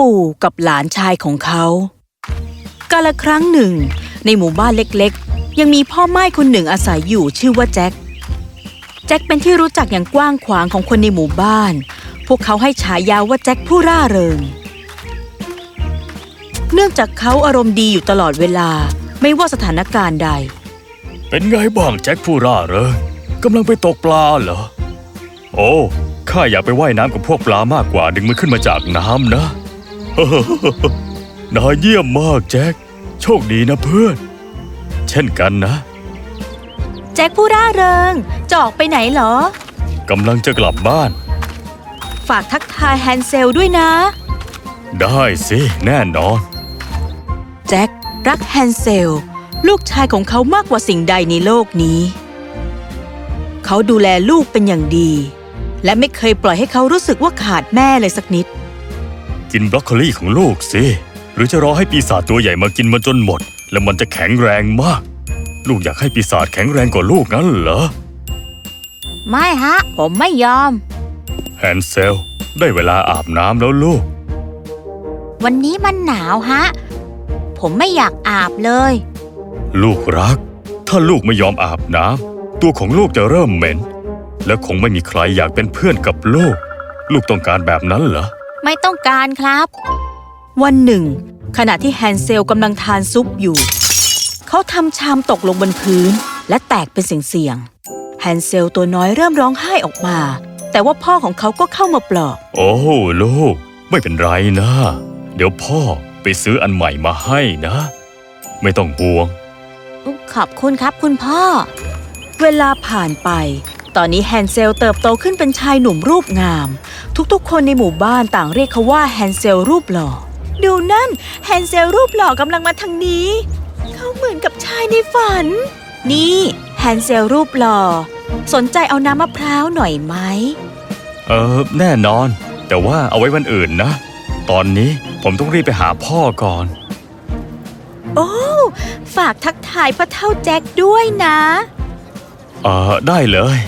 ปู่กับหลานชายของเขากาละครั้งหนึ่ง ในหมู่บ้านเล็กๆ ยังมีพ่อไม้คนหนึ่งอาศัยอยู่ชื่อว่าแจ็คแจ็คเป็นที่รู้จักอย่างกว้างขวางของคนในหมู่บ้าน พวกเขาให้ฉายาว่าแจ็คผู้ร่าเริง เนื่องจากเขาอารมณ์ดีอยู่ตลอดเวลาไม่ว่าสถานการณ์ใด เป็นไงบ้างแจ็คผู้ร่าเริงกำลังไปตกปลาเหรอ โอ้ข้าอยากไปว่ายน้ำกับพวกปลามากกว่าดึงมันขึ้นมาจากน้ำนะ นายเยี่ยมมากแจ็ค โชคดีนะเพื่อน เช่นกันนะ แจ็คผู้ร่าเริงจะออกไปไหนเหรอ กำลังจะกลับบ้าน ฝากทักทายแฮนเซลด้วยนะ ได้สิ แน่นอน แจ็ครักแฮนเซล ลูกชายของเขามากกว่าสิ่งใดในโลกนี้ เขาดูแลลูกเป็นอย่างดี และไม่เคยปล่อยให้เขารู้สึกว่าขาดแม่เลยสักนิด กินบรอกโคลีของลูกสิ หรือจะรอให้ปีศาจตัวใหญ่มากินมันจนหมด แล้วมันจะแข็งแรงมาก ลูกอยากให้ปีศาจแข็งแรงกว่าลูกงั้นเหรอ ไม่ฮะ ผมไม่ยอม แฮนเซล ได้เวลาอาบน้ำแล้วลูก วันนี้มันหนาวฮะ ผมไม่อยากอาบเลย ลูกรัก ถ้าลูกไม่ยอมอาบน้ำตัวของลูกจะเริ่มเหม็น และคงไม่มีใครอยากเป็นเพื่อนกับลูก ลูกต้องการแบบนั้นเหรอ ไม่ต้องการครับ วันหนึ่ง ขณะที่แฮนเซลกำลังทานซุปอยู่ เขาทำชามตกลงบนพื้น และแตกเป็นเสียงๆแฮนเซลตัวน้อยเริ่มร้องไห้ออกมา แต่ว่าพ่อของเขาก็เข้ามาปลอบ โอ้ลูก ไม่เป็นไรนะ เดี๋ยวพ่อไปซื้ออันใหม่มาให้นะ ไม่ต้องห่วง ขอบคุณครับคุณพ่อ เวลาผ่านไป ตอนนี้แฮนเซลเติบโตขึ้นเป็นชายหนุ่มรูปงาม ทุกๆ คนในหมู่บ้านต่างเรียกเขาว่าแฮนเซลรูปหล่อ ดูนั่น แฮนเซลรูปหล่อกำลังมาทางนี้ เขาเหมือนกับชายในฝัน นี่แฮนเซลรูปหล่อ สนใจเอาน้ำมะพร้าวหน่อยไหม เออ แน่นอน แต่ว่าเอาไว้วันอื่นนะ ตอนนี้ผมต้องรีบไปหาพ่อก่อน โอ้ ฝากทักทายพ่อเท่าแจ็คด้วยนะ เออได้เลย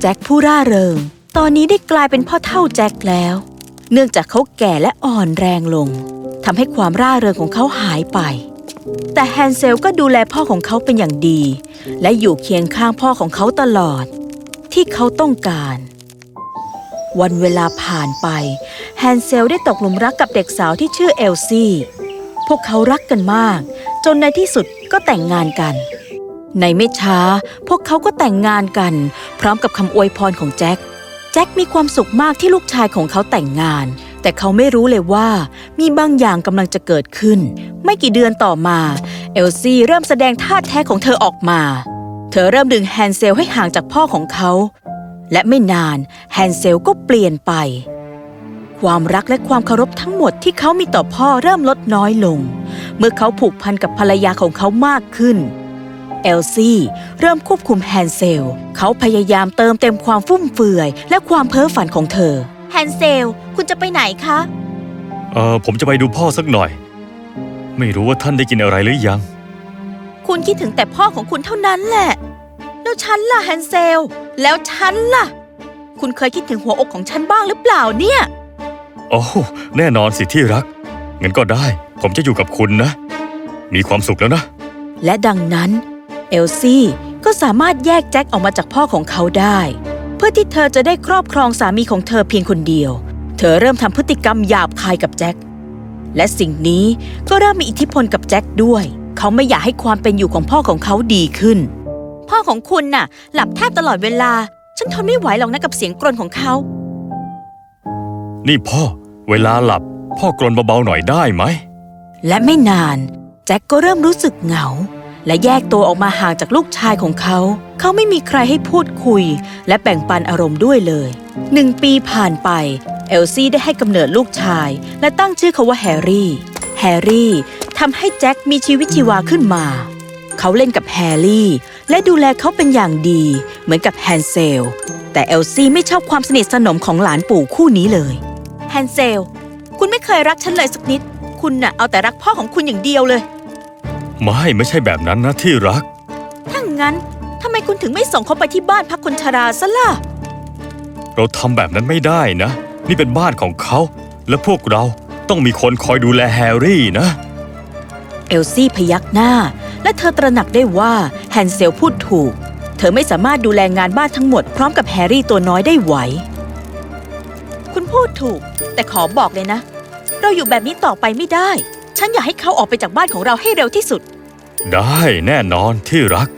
แจ็คผู้ร่าเริง ตอนนี้ได้กลายเป็นพ่อเท่าแจ็คแล้ว เนื่องจากเขาแก่และอ่อนแรงลงทำให้ความร่าเริงของเขาหายไป แต่แฮนเซลก็ดูแลพ่อของเขาเป็นอย่างดี และอยู่เคียงข้างพ่อของเขาตลอด ที่เขาต้องการ วันเวลาผ่านไปแฮนเซลได้ตกหลุมรักกับเด็กสาวที่ชื่อเอลซี่ พวกเขารักกันมาก จนในที่สุดก็แต่งงานกัน ในไม่ช้า พวกเขาก็แต่งงานกัน พร้อมกับคำอวยพรของแจ็ค แจ็คมีความสุขมากที่ลูกชายของเขาแต่งงาน แต่เขาไม่รู้เลยว่า มีบางอย่างกำลังจะเกิดขึ้น ไม่กี่เดือนต่อมา เอลซี่เริ่มแสดงธาตุแท้ของเธอออกมา เธอเริ่มดึงแฮนเซลให้ห่างจากพ่อของเขา และไม่นานแฮนเซลก็เปลี่ยนไป ความรักและความเคารพทั้งหมดที่เขามีต่อพ่อเริ่มลดน้อยลง เมื่อเขาผูกพันกับภรรยาของเขามากขึ้น เอลซี่เริ่มควบคุมแฮนเซล เขาพยายามเติมเต็มความฟุ่มเฟือย และความเพ้อฝันของเธอ แฮนเซล คุณจะไปไหนคะ เออผมจะไปดูพ่อสักหน่อย ไม่รู้ว่าท่านได้กินอะไรหรือยัง คุณคิดถึงแต่พ่อของคุณเท่านั้นแหละ แล้วฉันล่ะแฮนเซล แล้วฉันล่ะ คุณเคยคิดถึงหัวอกของฉันบ้างหรือเปล่าเนี่ย โอ้แน่นอนสิที่รัก งั้นก็ได้ ผมจะอยู่กับคุณนะ มีความสุขแล้วนะ และดังนั้น เอลซี่ก็สามารถแยกแจ็คออกมาจากพ่อของเขาได้ เพื่อที่เธอจะได้ครอบครองสามีของเธอเพียงคนเดียว เธอเริ่มทำพฤติกรรมหยาบคายกับแจ็คและสิ่งนี้ก็เริ่มมีอิทธิพลกับแจ็คด้วย เขาไม่อยากให้ความเป็นอยู่ของพ่อของเขาดีขึ้น พ่อของคุณน่ะ หลับแทบตลอดเวลา ฉันทนไม่ไหวหรอกนะกับเสียงกรนของเขา นี่พ่อ เวลาหลับ พ่อกรนเบาๆหน่อยได้ไหม และไม่นาน แจ็คก็เริ่มรู้สึกเหงา และแยกตัวออกมาห่างจากลูกชายของเขา เขาไม่มีใครให้พูดคุย และแบ่งปันอารมณ์ด้วยเลยหนึ่งปีผ่านไป เอลซี่ได้ให้กำเนิดลูกชาย และตั้งชื่อเขาว่าแฮร์รี่ แฮร์รี่ทำให้แจ็คมีชีวิตชีวาขึ้นมา เขาเล่นกับแฮร์รี่ และดูแลเขาเป็นอย่างดี เหมือนกับแฮนเซล แต่เอลซี่ไม่ชอบความสนิทสนมของหลานปู่คู่นี้เลย แฮนเซล คุณไม่เคยรักฉันเลยสักนิด คุณน่ะเอาแต่รักพ่อของคุณอย่างเดียวเลย ไม่ไม่ใช่แบบนั้นนะที่รัก ถ้างั้นทำไมคุณถึงไม่ส่งเขาไปที่บ้านพักคนชราซะล่ะ เราทำแบบนั้นไม่ได้นะ นี่เป็นบ้านของเขา และพวกเราต้องมีคนคอยดูแลแฮร์รี่นะ เอลซี่พยักหน้า และเธอตระหนักได้ว่าแฮนเซลพูดถูก เธอไม่สามารถดูแลงานบ้านทั้งหมดพร้อมกับแฮร์รี่ตัวน้อยได้ไหว คุณพูดถูก แต่ขอบอกเลยนะ เราอยู่แบบนี้ต่อไปไม่ได้ ฉันอยากให้เขาออกไปจากบ้านของเราให้เร็วที่สุด ได้แน่นอนที่รัก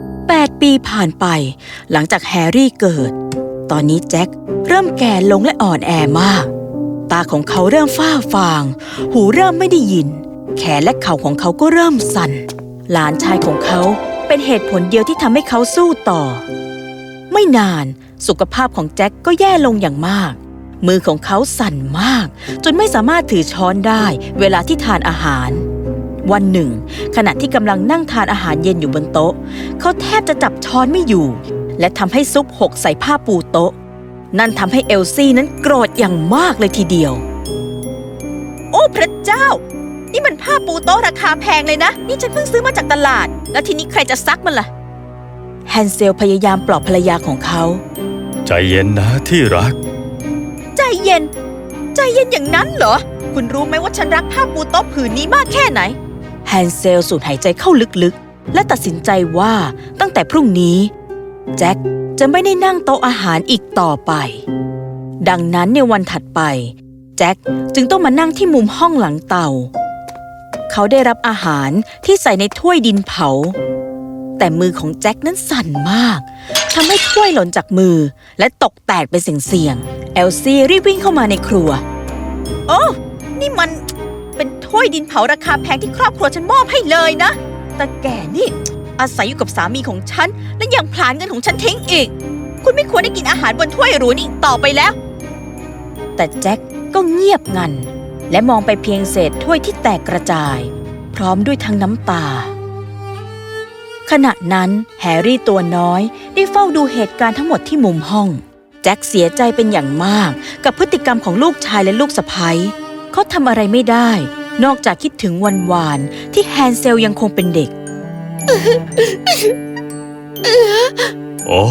8 ปีผ่านไป หลังจากแฮร์รี่เกิด ตอนนี้แจ็คเริ่มแก่ลงและอ่อนแอมาก ตาของเขาเริ่มฝ้าฟาง หูเริ่มไม่ได้ยิน แขนและเข่าของเขาก็เริ่มสั่น หลานชายของเขาเป็นเหตุผลเดียวที่ทำให้เขาสู้ต่อ ไม่นานสุขภาพของแจ็คก็แย่ลงอย่างมาก มือของเขาสั่นมาก จนไม่สามารถถือช้อนได้ เวลาที่ทานอาหาร วันหนึ่ง ขณะที่กำลังนั่งทานอาหารเย็นอยู่บนโต๊ะ เขาแทบจะจับช้อนไม่อยู่ และทำให้ซุปหกใส่ผ้าปูโต๊ะ นั่นทำให้เอลซี่นั้นโกรธอย่างมากเลยทีเดียว โอ้พระเจ้า นี่มันผ้าปูโต๊ะราคาแพงเลยนะ นี่ฉันเพิ่งซื้อมาจากตลาด แล้วทีนี้ใครจะซักมันล่ะแฮนเซลพยายามปลอบภรรยาของเขา ใจเย็นนะที่รักใจ เย็น ใจเย็นอย่างนั้นเหรอ คุณรู้ไหมว่าฉันรักผ้าปูโต๊ะผืนนี้มากแค่ไหน แฮนเซลสูดหายใจเข้าลึกๆ และตัดสินใจว่าตั้งแต่พรุ่งนี้ แจ็คจะไม่ได้นั่งโต๊ะอาหารอีกต่อไป ดังนั้นในวันถัดไป แจ็คจึงต้องมานั่งที่มุมห้องหลังเตา เขาได้รับอาหารที่ใส่ในถ้วยดินเผา แต่มือของแจ็คนั้นสั่นมากทำให้ถ้วยหล่นจากมือ และตกแตกเป็นเสียงๆเอลซี่รีบวิ่งเข้ามาในครัว โอ้นี่มันเป็นถ้วยดินเผาราคาแพงที่ครอบครัวฉันมอบให้เลยนะ แต่แกนี่ อาศัยอยู่กับสามีของฉัน และยังผลาญเงินของฉันทิ้งอีก คุณไม่ควรได้กินอาหารบนถ้วยหรูนี้ต่อไปแล้ว แต่แจ็คก็เงียบงัน และมองไปเพียงเศษถ้วยที่แตกกระจาย พร้อมด้วยทั้งน้ำตา ขณะนั้นแฮร์รี่ตัวน้อยได้เฝ้าดูเหตุการณ์ทั้งหมดที่มุมห้อง แจ็คเสียใจเป็นอย่างมากกับพฤติกรรมของลูกชายและลูกสะใภ้เขาทำอะไรไม่ได้ นอกจากคิดถึงวันวานที่แฮนเซลยังคงเป็นเด็ก โอ้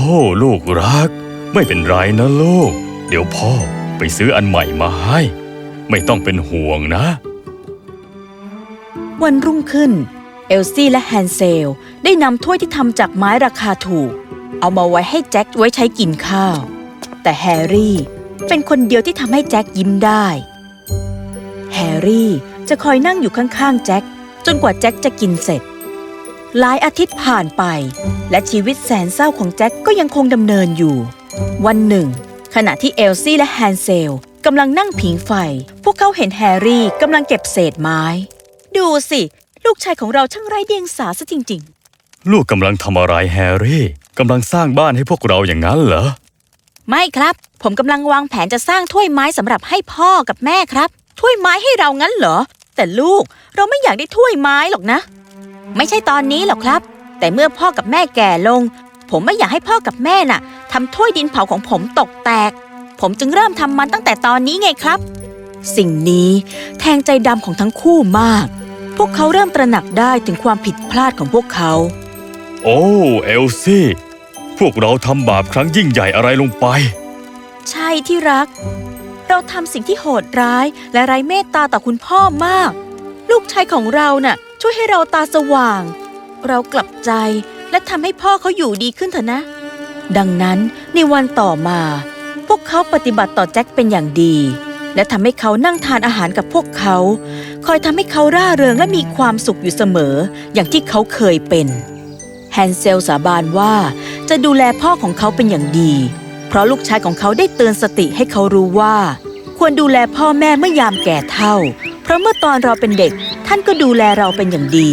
ลูกรัก ไม่เป็นไรนะลูก เดี๋ยวพ่อไปซื้ออันใหม่มาให้ ไม่ต้องเป็นห่วงนะ วันรุ่งขึ้น เอลซี่และแฮนเซล ได้นำถ้วยที่ทำจากไม้ราคาถูก เอามาไว้ให้แจ็คไว้ใช้กินข้าว แต่แฮร์รี่เป็นคนเดียวที่ทำให้แจ็คยิ้มได้ แฮร์รี่จะคอยนั่งอยู่ข้างๆแจ็คจนกว่าแจ็คจะกินเสร็จ หลายอาทิตย์ผ่านไป และชีวิตแสนเศร้าของแจ็คก็ยังคงดำเนินอยู่ วันหนึ่ง ขณะที่เอลซี่และแฮนเซลกำลังนั่งผิงไฟ พวกเขาเห็นแฮร์รี่กำลังเก็บเศษไม้ ดูสิ ลูกชายของเราช่างไร้เดียงสาซะจริงลูกกำลังทำอะไรแฮร์รี่กำลังสร้างบ้านให้พวกเราอย่างนั้นเหรอๆไม่ครับ ผมกำลังวางแผนจะสร้างถ้วยไม้สำหรับให้พ่อกับแม่ครับ ถ้วยไม้ให้เรางั้นเหรอ แต่ลูกเราไม่อยากได้ถ้วยไม้หรอกนะ ไม่ใช่ตอนนี้หรอกครับ แต่เมื่อพ่อกับแม่แก่ลง ผมไม่อยากให้พ่อกับแม่น่ะทำถ้วยดินเผาของผมตกแตก ผมจึงเริ่มทำมันตั้งแต่ตอนนี้ไงครับ สิ่งนี้แทงใจดำของทั้งคู่มาก พวกเขาเริ่มตระหนักได้ถึงความผิดพลาดของพวกเขา โอ้เอลซี่ พวกเราทำบาปครั้งยิ่งใหญ่อะไรลงไป ใช่ที่รัก เราทำสิ่งที่โหดร้ายและไร้เมตตาต่อคุณพ่อมาก ลูกชายของเราน่ะ ช่วยให้เราตาสว่าง เรากลับใจและทำให้พ่อเขาอยู่ดีขึ้นเถอะนะ ดังนั้นในวันต่อมา พวกเขาปฏิบัติต่อแจ็คเป็นอย่างดี และทำให้เขานั่งทานอาหารกับพวกเขา คอยทำให้เขาร่าเริงและมีความสุขอยู่เสมอ อย่างที่เขาเคยเป็นแฮนเซลสาบานว่าจะดูแลพ่อของเขาเป็นอย่างดี เพราะลูกชายของเขาได้เตือนสติให้เขารู้ว่า ควรดูแลพ่อแม่เมื่อยามแก่เฒ่า เพราะเมื่อตอนเราเป็นเด็กท่านก็ดูแลเราเป็นอย่างดี